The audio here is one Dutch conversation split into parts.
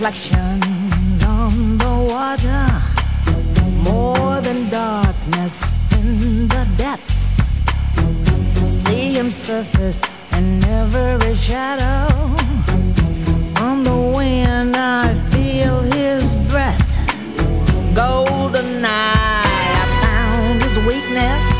reflections on the water. More than darkness in the depths. See him surface in every shadow. On the wind, I feel his breath. Golden eye, I found his weakness.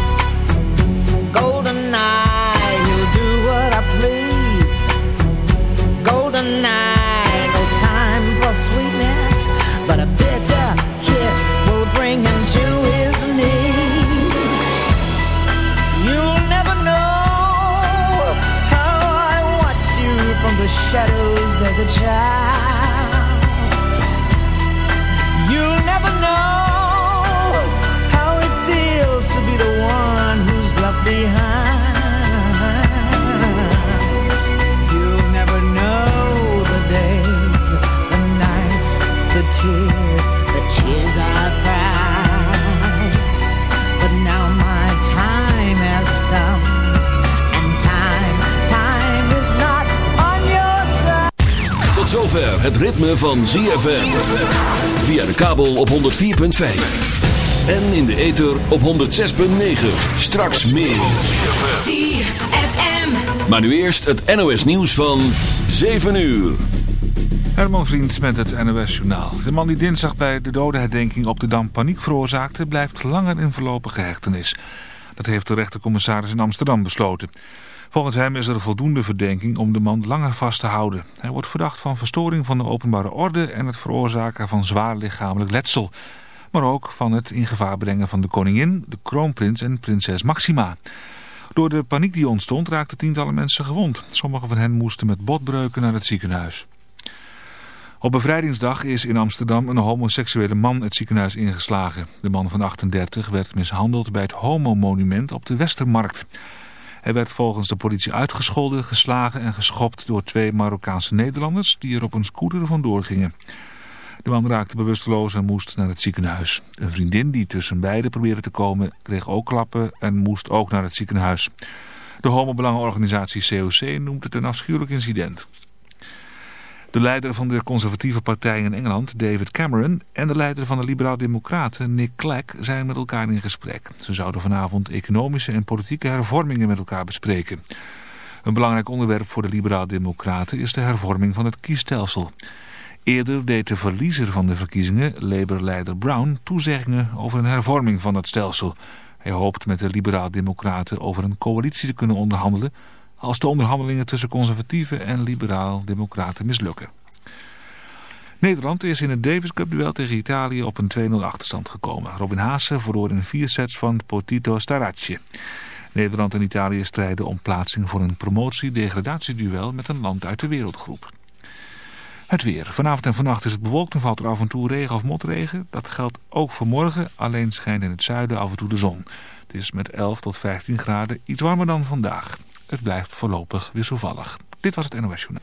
Zover het ritme van ZFM. Via de kabel op 104.5. En in de ether op 106.9. Straks meer. ZFM. Maar nu eerst het NOS nieuws van 7 uur. Herman Vriend met het NOS Journaal. De man die dinsdag bij de dodenherdenking op de Dam paniek veroorzaakte... blijft langer in voorlopige hechtenis. Dat heeft de rechtercommissaris in Amsterdam besloten. Volgens hem is er voldoende verdenking om de man langer vast te houden. Hij wordt verdacht van verstoring van de openbare orde... en het veroorzaken van zwaar lichamelijk letsel. Maar ook van het in gevaar brengen van de koningin, de kroonprins en prinses Maxima. Door de paniek die ontstond raakten tientallen mensen gewond. Sommigen van hen moesten met botbreuken naar het ziekenhuis. Op bevrijdingsdag is in Amsterdam een homoseksuele man het ziekenhuis ingeslagen. De man van 38 werd mishandeld bij het homomonument op de Westermarkt. Hij werd volgens de politie uitgescholden, geslagen en geschopt door twee Marokkaanse Nederlanders die er op een scooter vandoor gingen. De man raakte bewusteloos en moest naar het ziekenhuis. Een vriendin die tussen beiden probeerde te komen kreeg ook klappen en moest ook naar het ziekenhuis. De homobelangenorganisatie COC noemt het een afschuwelijk incident. De leider van de conservatieve partij in Engeland, David Cameron, en de leider van de liberaal-democraten, Nick Clegg, zijn met elkaar in gesprek. Ze zouden vanavond economische en politieke hervormingen met elkaar bespreken. Een belangrijk onderwerp voor de liberaal-democraten is de hervorming van het kiesstelsel. Eerder deed de verliezer van de verkiezingen, Labour-leider Brown, toezeggingen over een hervorming van dat stelsel. Hij hoopt met de liberaal-democraten over een coalitie te kunnen onderhandelen als de onderhandelingen tussen conservatieve en liberaal-democraten mislukken. Nederland is in het Davis Cup duel tegen Italië op een 2-0 achterstand gekomen. Robin Haase verloor in vier sets van Potito Starace. Nederland en Italië strijden om plaatsing voor een promotie-degradatieduel met een land uit de wereldgroep. Het weer. Vanavond en vannacht is het bewolkt en valt er af en toe regen of motregen. Dat geldt ook voor morgen, alleen schijnt in het zuiden af en toe de zon. Het is met 11 tot 15 graden iets warmer dan vandaag. Het blijft voorlopig wisselvallig. Dit was het NOS Journaal.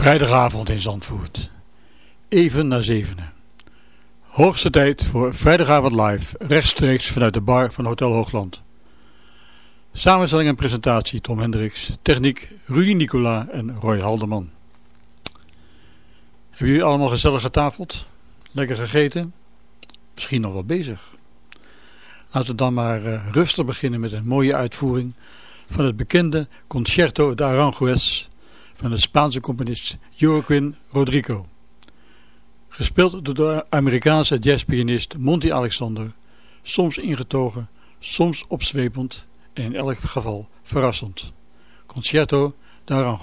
Vrijdagavond in Zandvoort. Even na zevenen. Hoogste tijd voor Vrijdagavond live, rechtstreeks vanuit de bar van Hotel Hoogland. Samenstelling en presentatie Tom Hendricks, techniek Rudy Nicola en Roy Haldeman. Hebben jullie allemaal gezellig getafeld? Lekker gegeten? Misschien nog wel bezig. Laten we dan maar uh, rustig beginnen met een mooie uitvoering van het bekende Concerto de Aranjuez van de Spaanse componist Joaquin Rodrigo. Gespeeld door de Amerikaanse jazzpianist Monty Alexander, soms ingetogen, soms opzwepend en in elk geval verrassend. Concerto de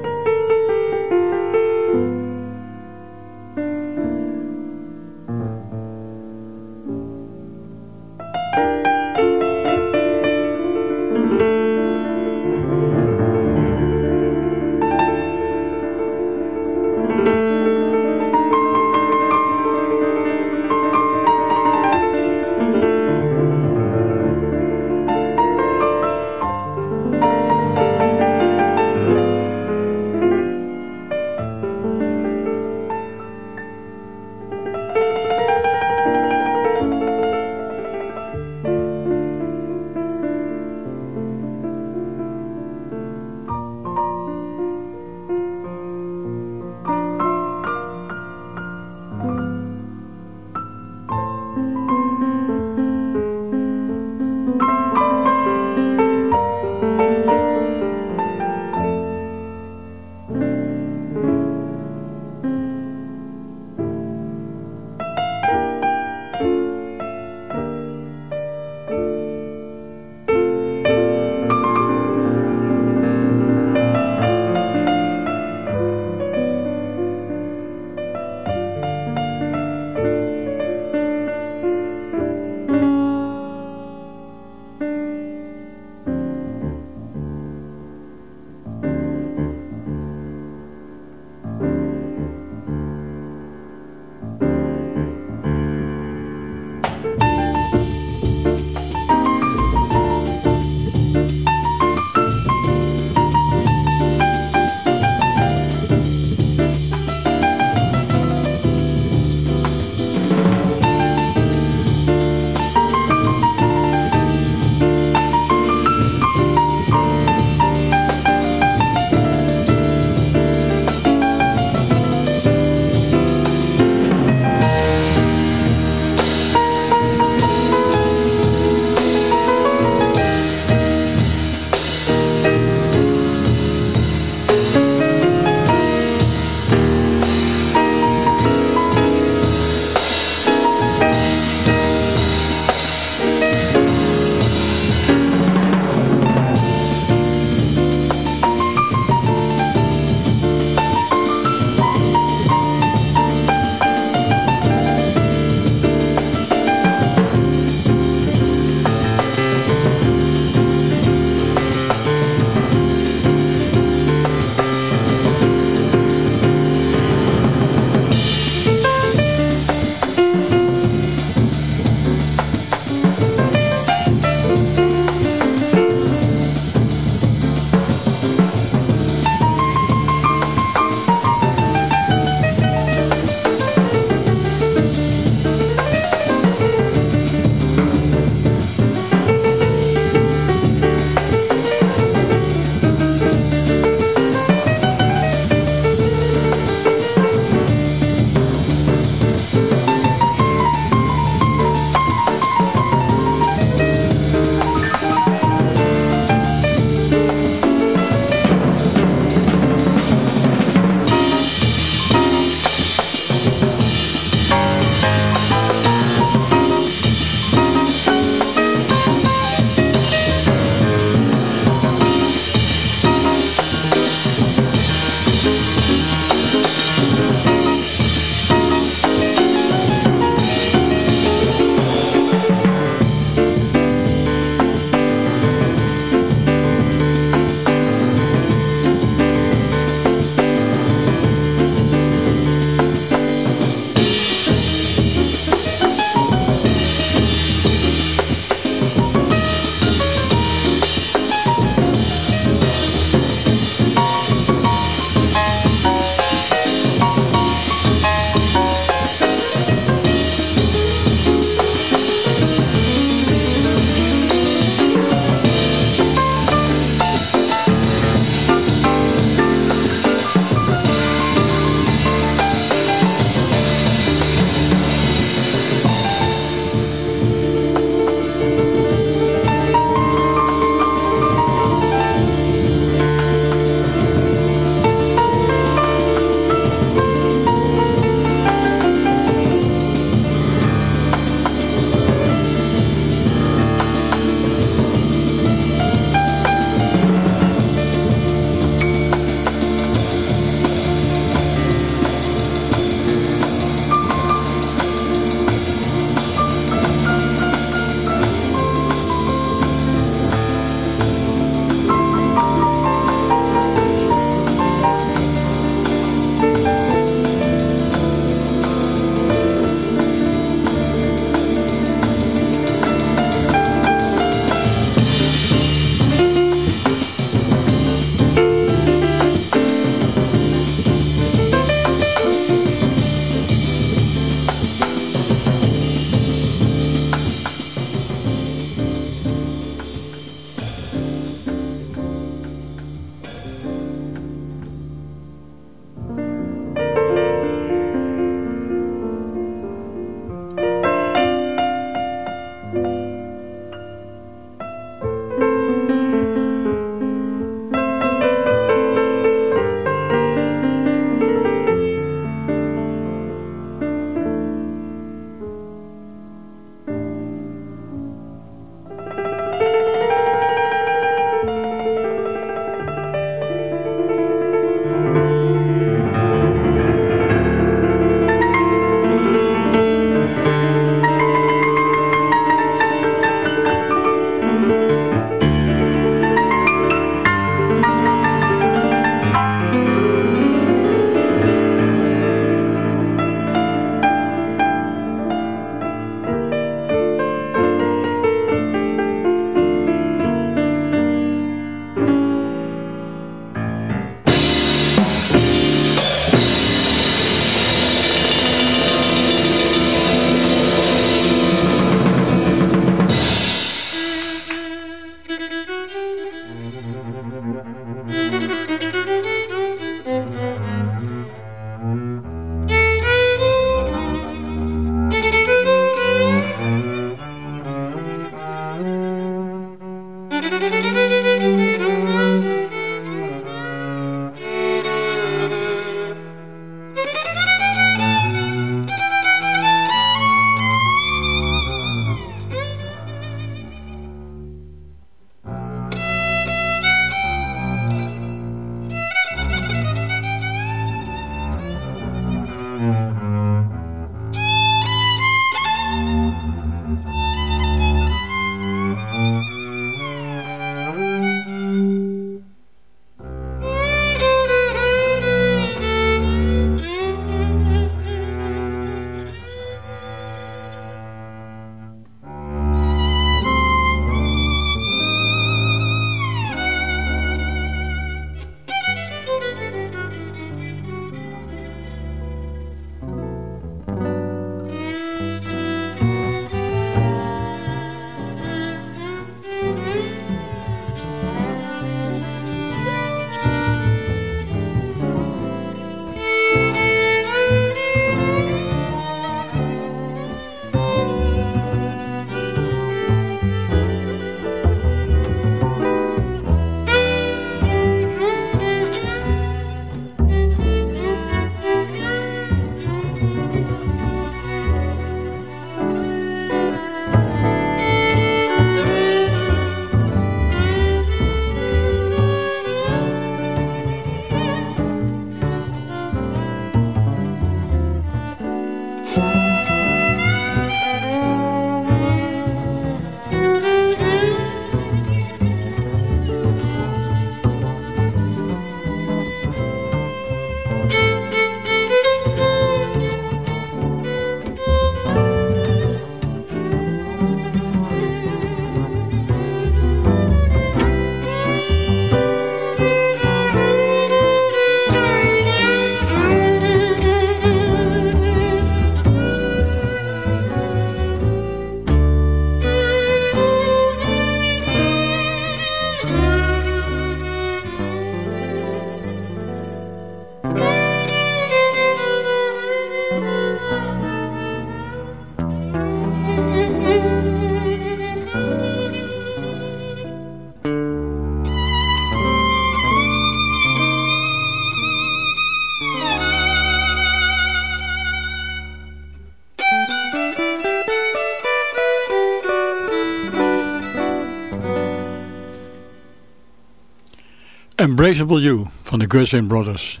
Unbraceable You van de Gershwin Brothers.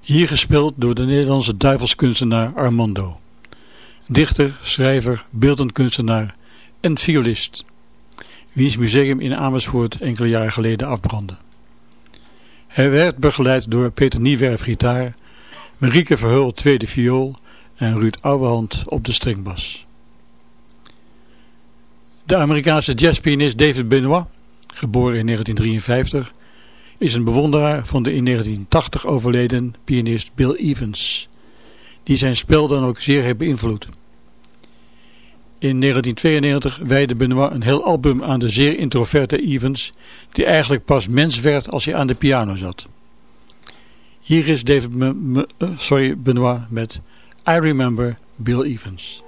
Hier gespeeld door de Nederlandse duivelskunstenaar Armando. Dichter, schrijver, beeldend kunstenaar en violist. Wiens museum in Amersfoort enkele jaren geleden afbrandde. Hij werd begeleid door Peter Niewerf gitaar, Marieke Verheul tweede viool en Ruud Ouwehand op de stringbas. De Amerikaanse jazzpianist David Benoit, geboren in 1953, is een bewonderaar van de in 1980 overleden pianist Bill Evans, die zijn spel dan ook zeer heeft beïnvloed. In 1992 wijde Benoit een heel album aan de zeer introverte Evans, die eigenlijk pas mens werd als hij aan de piano zat. Hier is David uh, sorry, Benoit met I Remember Bill Evans.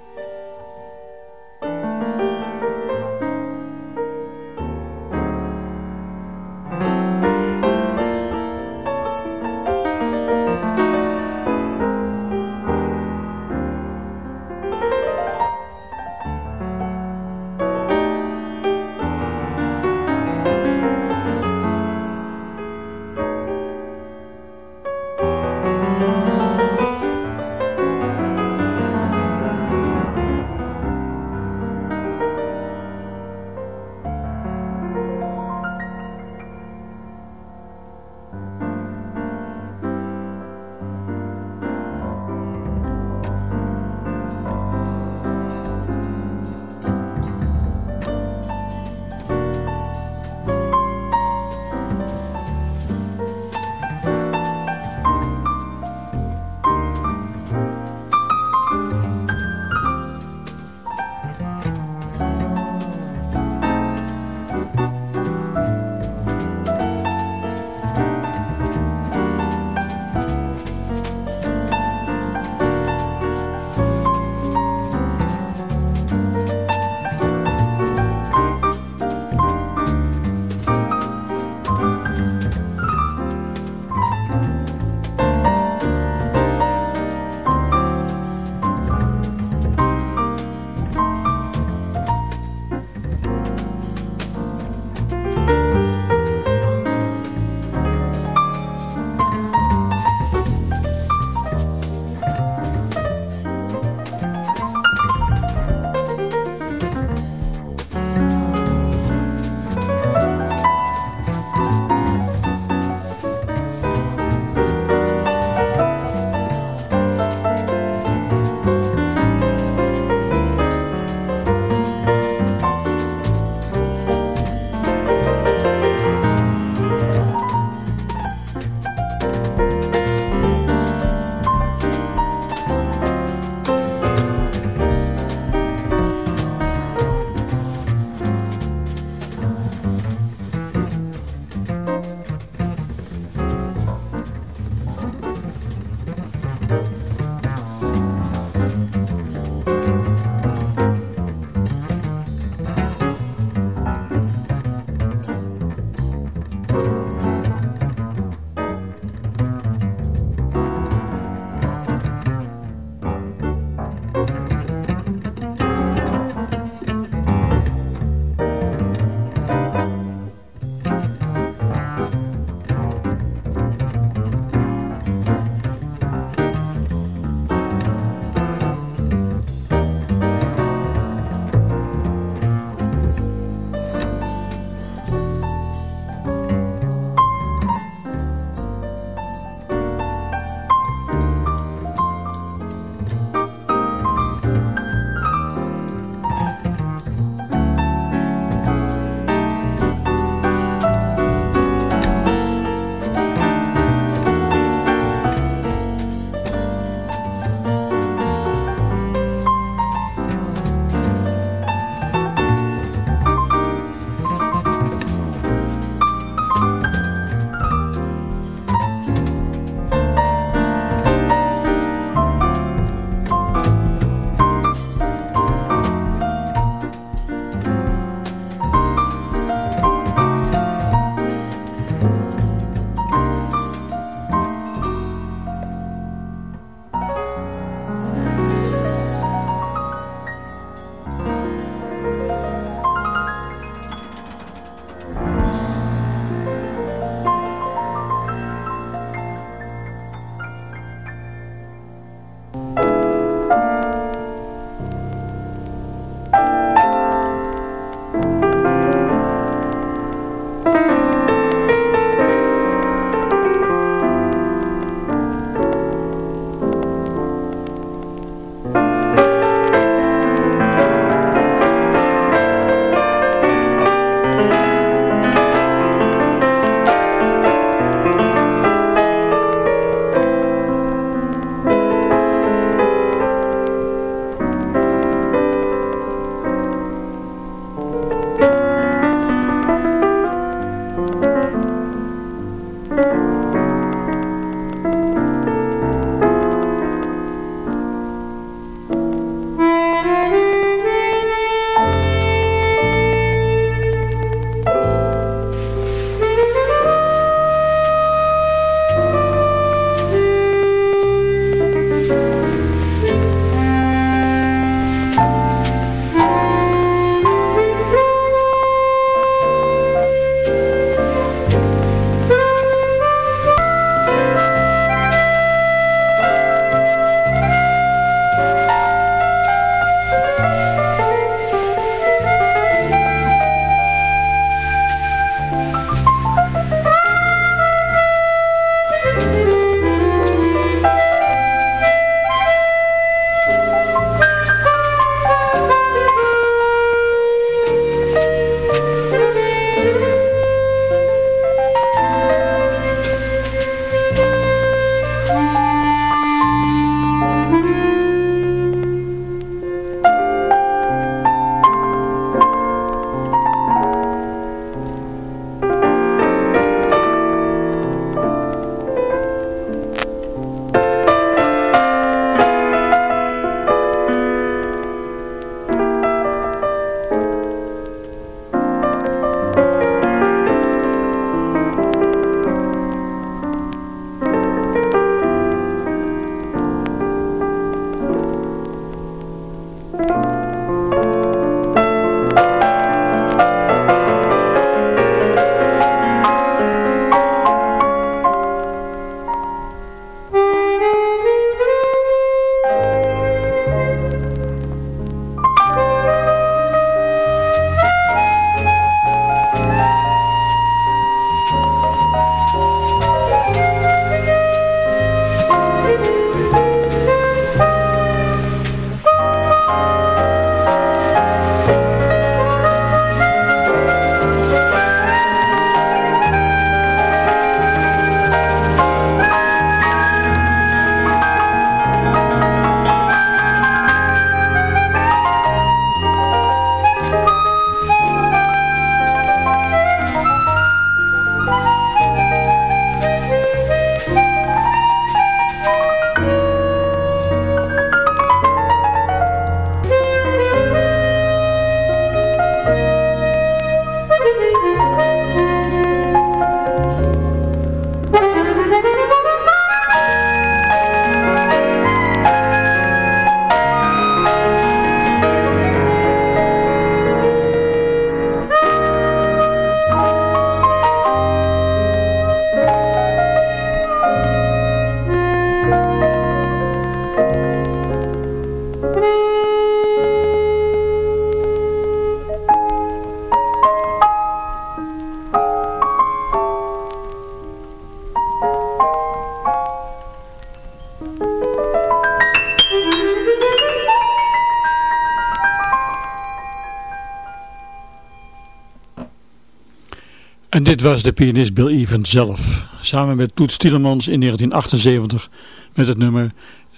En dit was de pianist Bill Evans zelf, samen met Toet Stielemans in 1978 met het nummer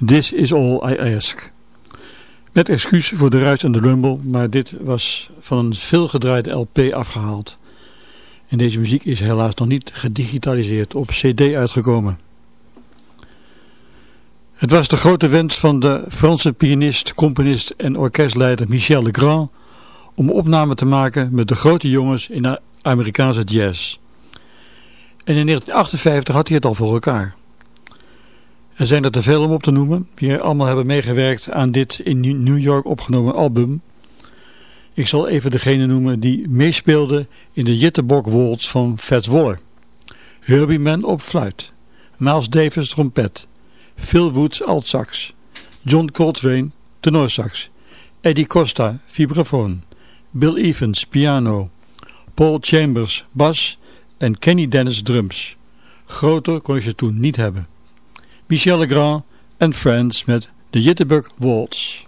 This Is All I Ask. Met excuus voor de ruis en de rumble, maar dit was van een veelgedraaide LP afgehaald. En deze muziek is helaas nog niet gedigitaliseerd op cd uitgekomen. Het was de grote wens van de Franse pianist, componist en orkestleider Michel Legrand om opname te maken met de grote jongens in Amerikaanse jazz. En in 1958 had hij het al voor elkaar. Er zijn er te veel om op te noemen, die allemaal hebben meegewerkt aan dit in New York opgenomen album. Ik zal even degene noemen die meespeelde in de Jitterbok Waltz van Fats Waller. Herbie Mann op fluit, Miles Davis trompet, Phil Woods altsax, John Coltrane tenorsax, Eddie Costa vibrafoon, Bill Evans piano, Paul Chambers bas en Kenny Dennis drums. Groter kon je ze toen niet hebben. Michel Legrand en Friends met de Jitterbug Waltz.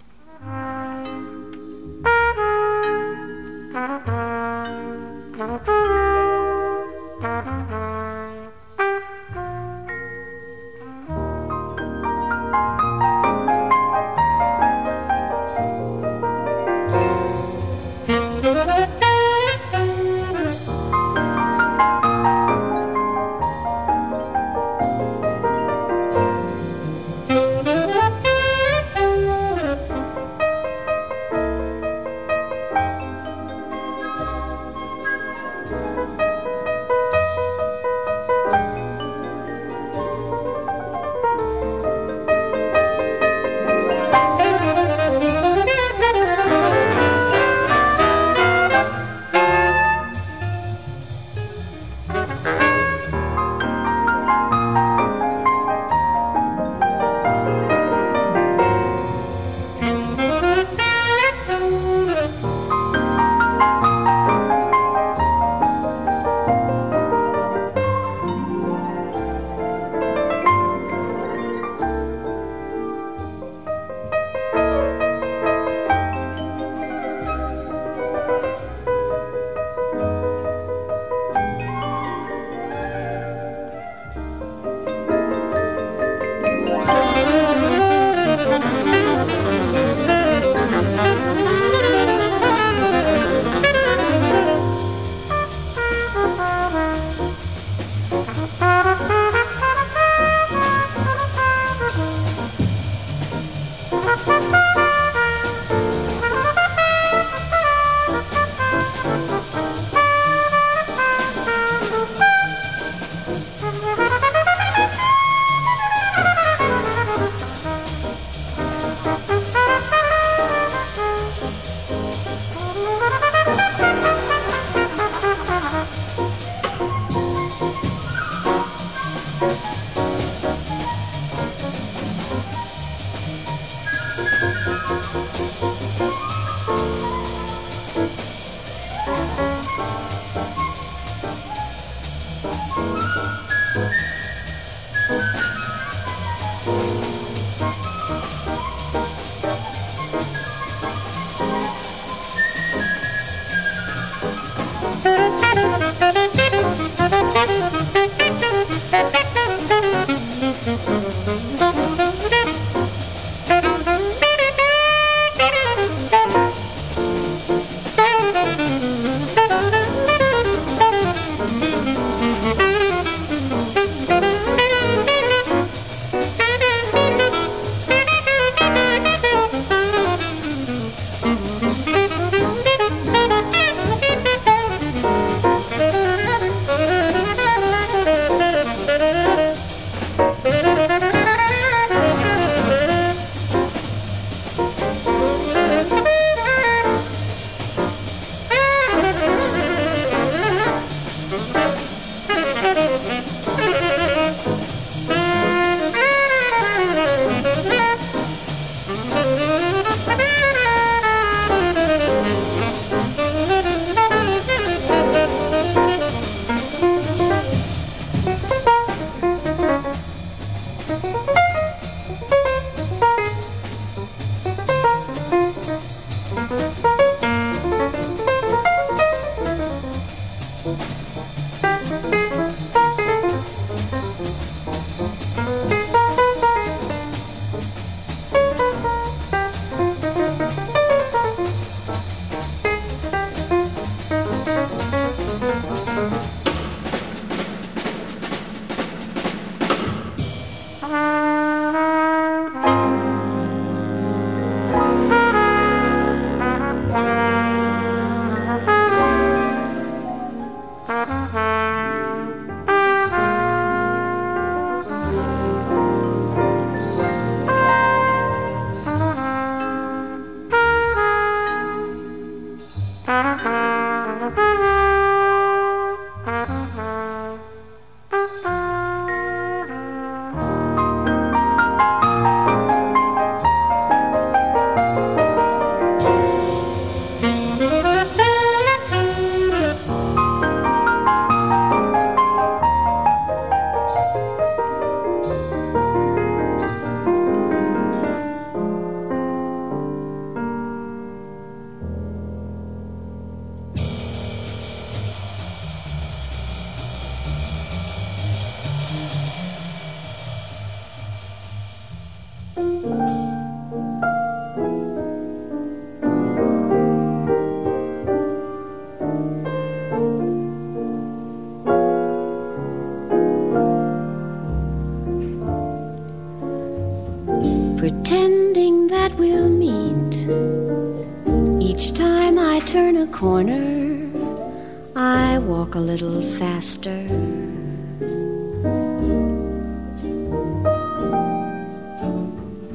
Faster.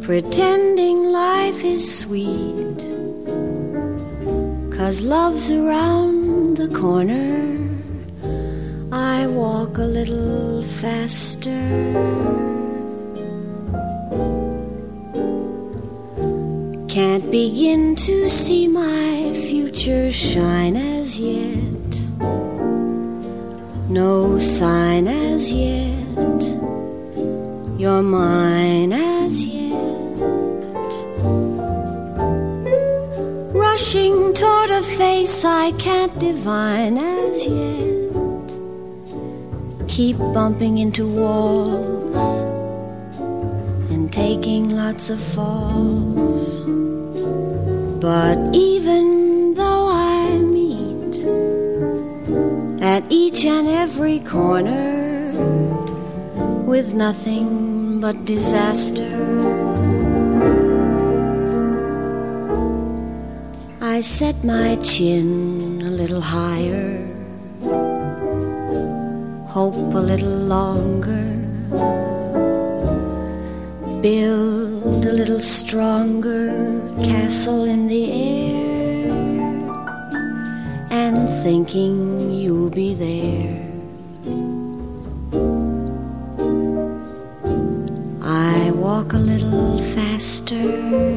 Pretending life is sweet, cause love's around the corner, I walk a little faster. Can't begin to see my future shine sign as yet. You're mine as yet. Rushing toward a face I can't divine as yet. Keep bumping into walls and taking lots of falls. But even at each and every corner with nothing but disaster, I set my chin a little higher, hope a little longer, build a little stronger castle in the air, and thinking be there. I walk a little faster.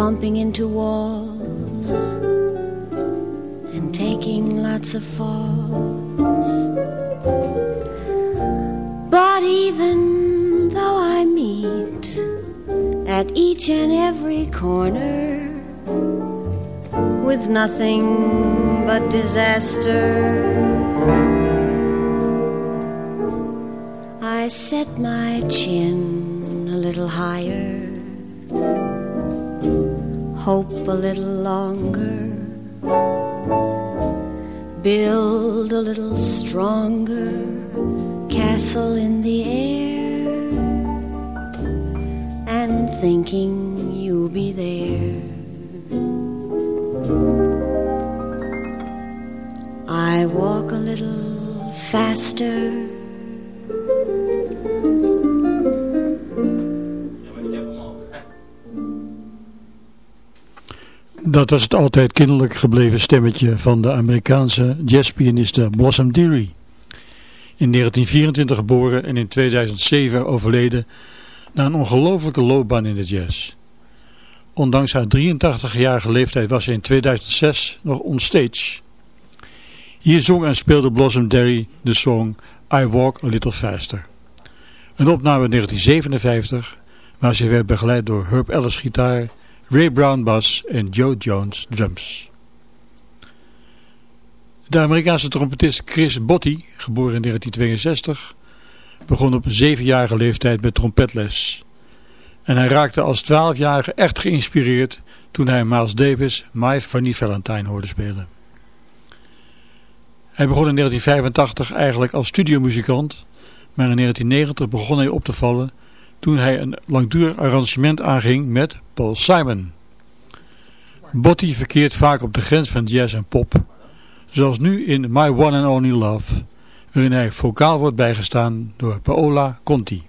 Bumping into walls and taking lots of falls. But even though I meet at each and every corner with nothing but disaster, I set my chin a little higher, hope a little longer. Build a little stronger castle in the air. And thinking you'll be there. I walk a little faster Dat was het altijd kinderlijk gebleven stemmetje van de Amerikaanse jazzpianiste Blossom Dearie. In 1924 geboren en in 2007 overleden na een ongelofelijke loopbaan in de jazz. Ondanks haar 83-jarige leeftijd was ze in 2006 nog onstage. Hier zong en speelde Blossom Dearie de song I Walk a Little Faster. Een opname in 1957 waar ze werd begeleid door Herb Ellis gitaar Ray Brown bas en Joe Jones drums. De Amerikaanse trompetist Chris Botti, geboren in 1962, begon op een zevenjarige leeftijd met trompetles. En hij raakte als twaalfjarige echt geïnspireerd toen hij Miles Davis My Funny Valentine hoorde spelen. Hij begon in 1985 eigenlijk als studiomuzikant, maar in 1990 begon hij op te vallen toen hij een langdurig arrangement aanging met Paul Simon. Botti verkeert vaak op de grens van jazz en pop, zoals nu in My One and Only Love, waarin hij vocaal wordt bijgestaan door Paola Conti.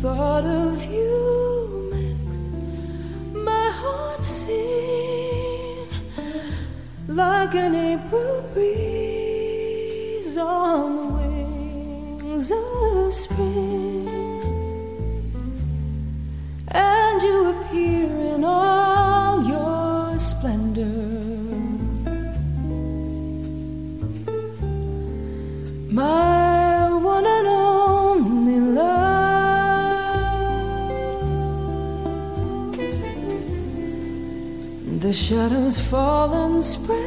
thought of shadows fall and spread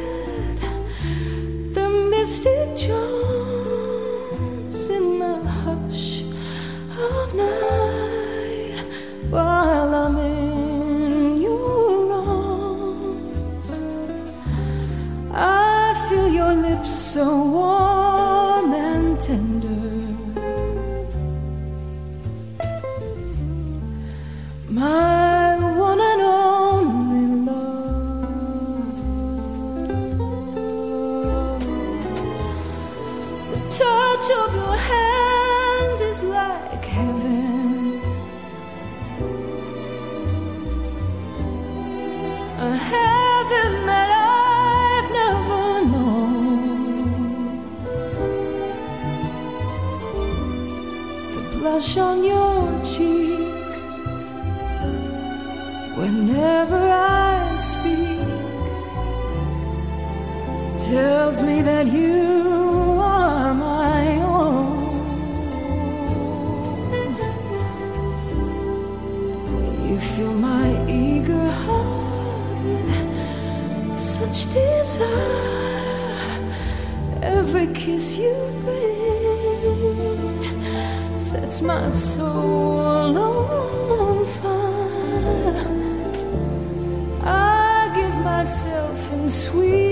your hand is like heaven. A heaven that I've never known. The blush on your cheek whenever I speak tells me that you kiss you bring sets my soul on fire. I give myself in sweet.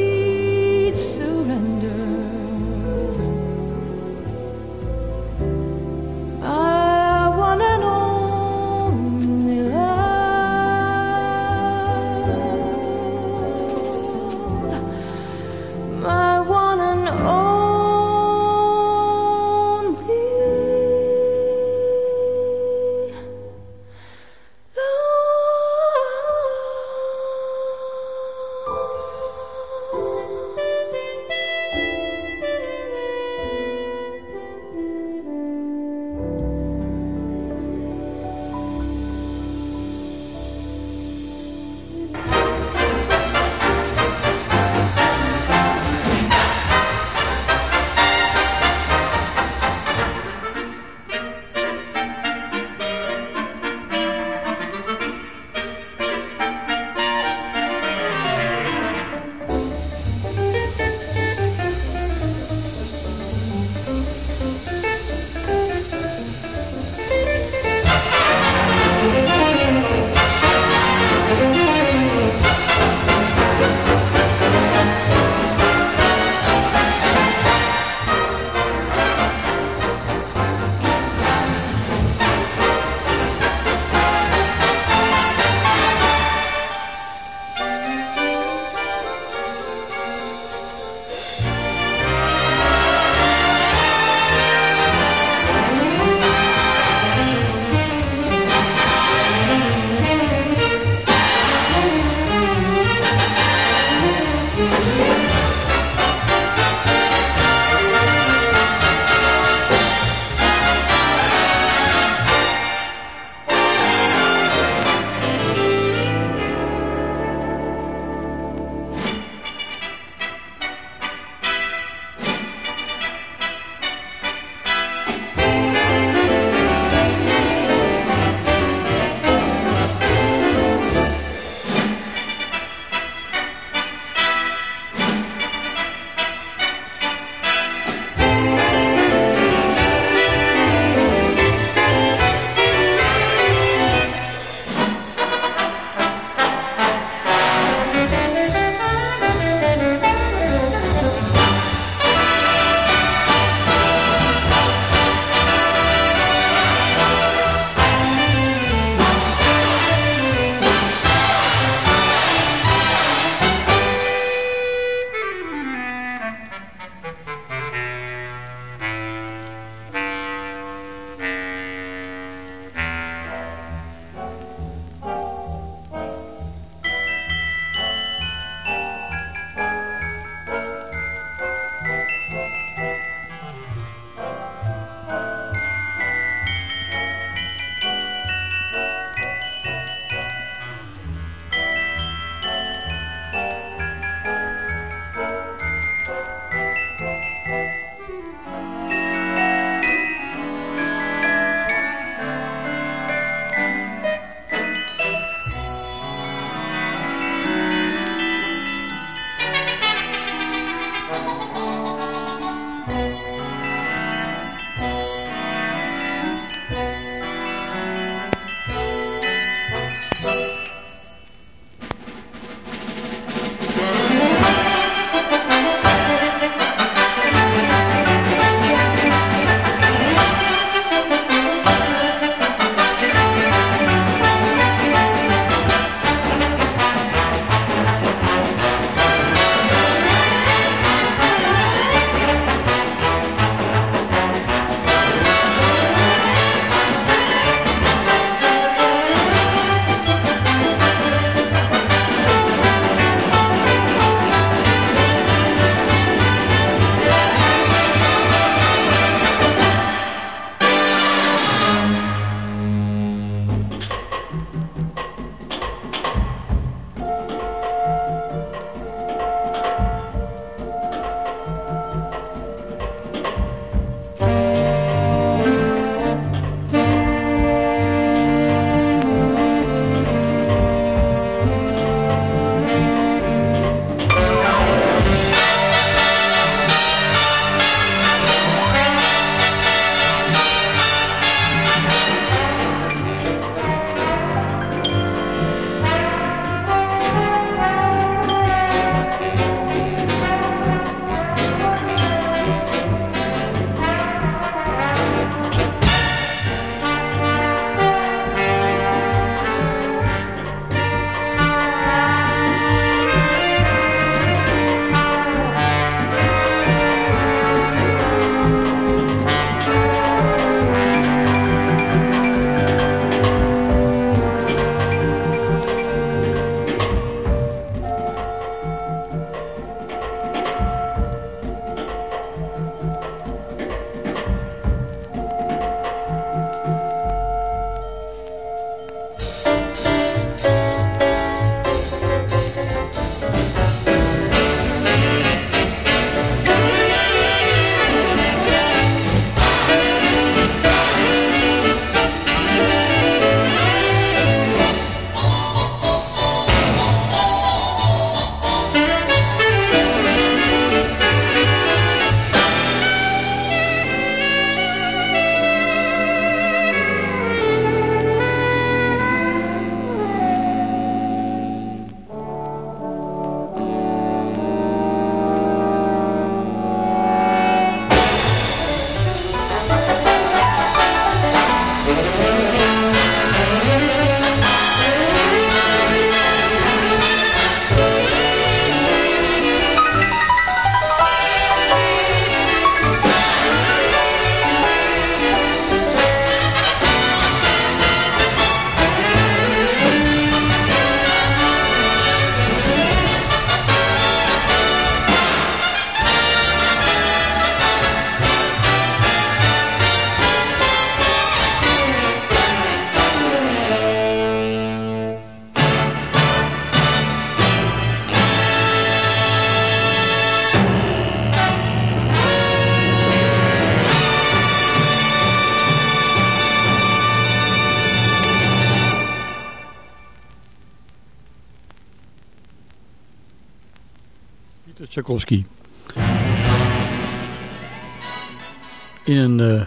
In een uh,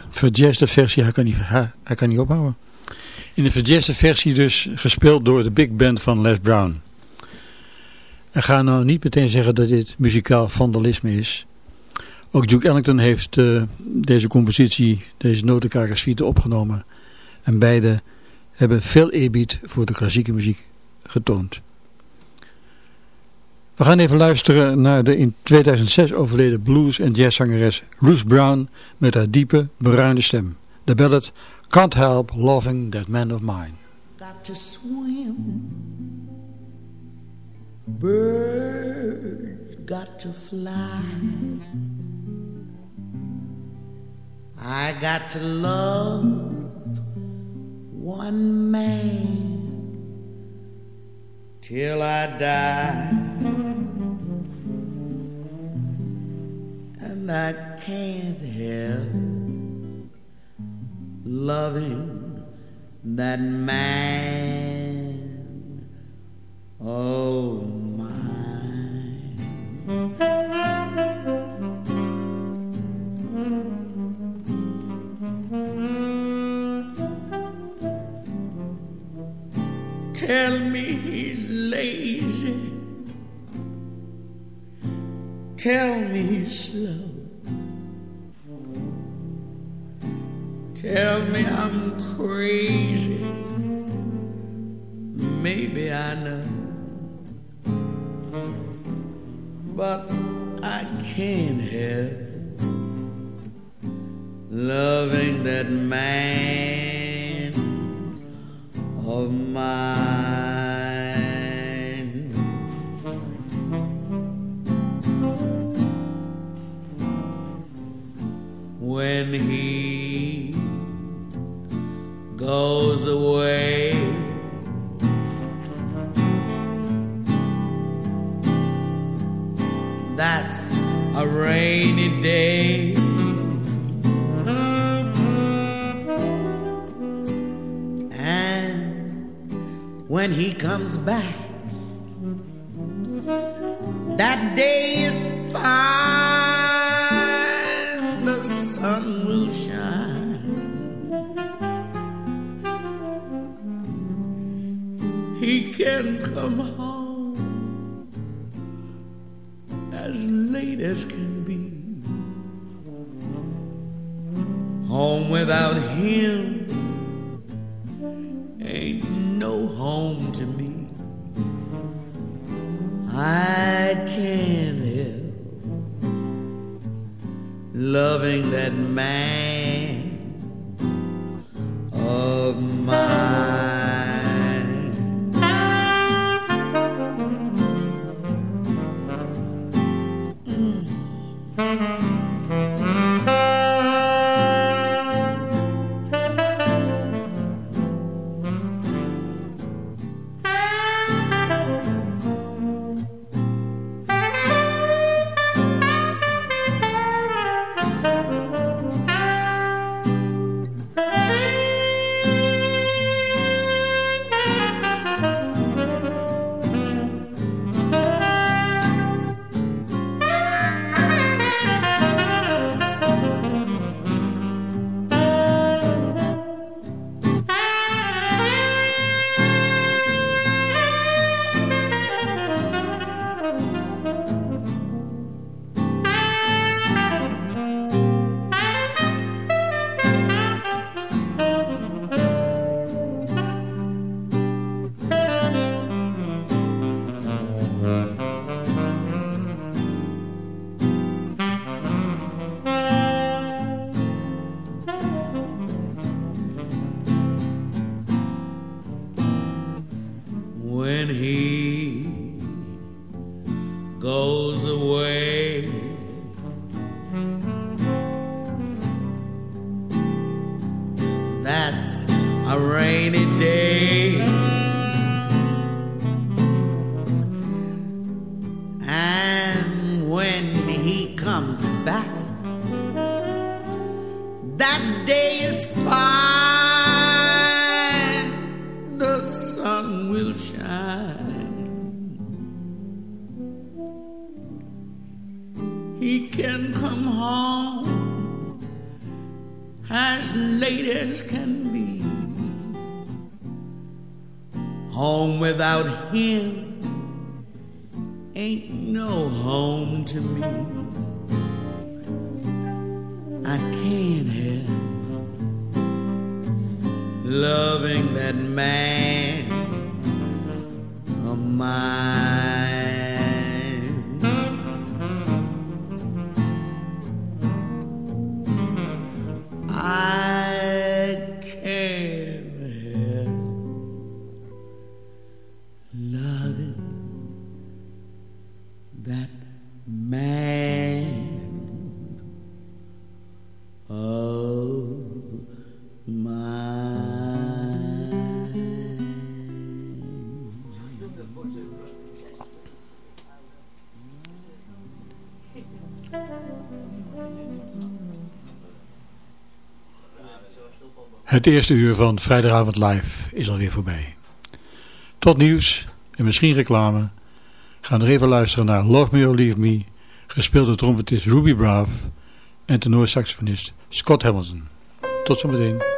versie, hij kan, niet, hij, kan niet ophouden. In een verjazzde versie dus gespeeld door de big band van Les Brown. En ga nou niet meteen zeggen dat dit muzikaal vandalisme is. Ook Duke Ellington heeft uh, deze compositie, deze notenkrakerssuite opgenomen. En beide hebben veel eerbied voor de klassieke muziek getoond. We gaan even luisteren naar de in 2006 overleden blues- en jazzzangeres Ruth Brown met haar diepe, bruine stem. De ballad Can't Help Loving That Man of Mine. Got to swim Birds got to fly I got to love one man till I die. And I can't help loving that man. Oh, can come home as late as can be. Home without him ain't no home to me. I can't help loving that man of mine. Het eerste uur van Vrijdagavond Live is alweer voorbij. Tot nieuws en misschien reclame. Gaan nog even luisteren naar Love Me or Leave Me, gespeeld door trompetist Ruby Braff en tenorsaxofonist Scott Hamilton. Tot zometeen.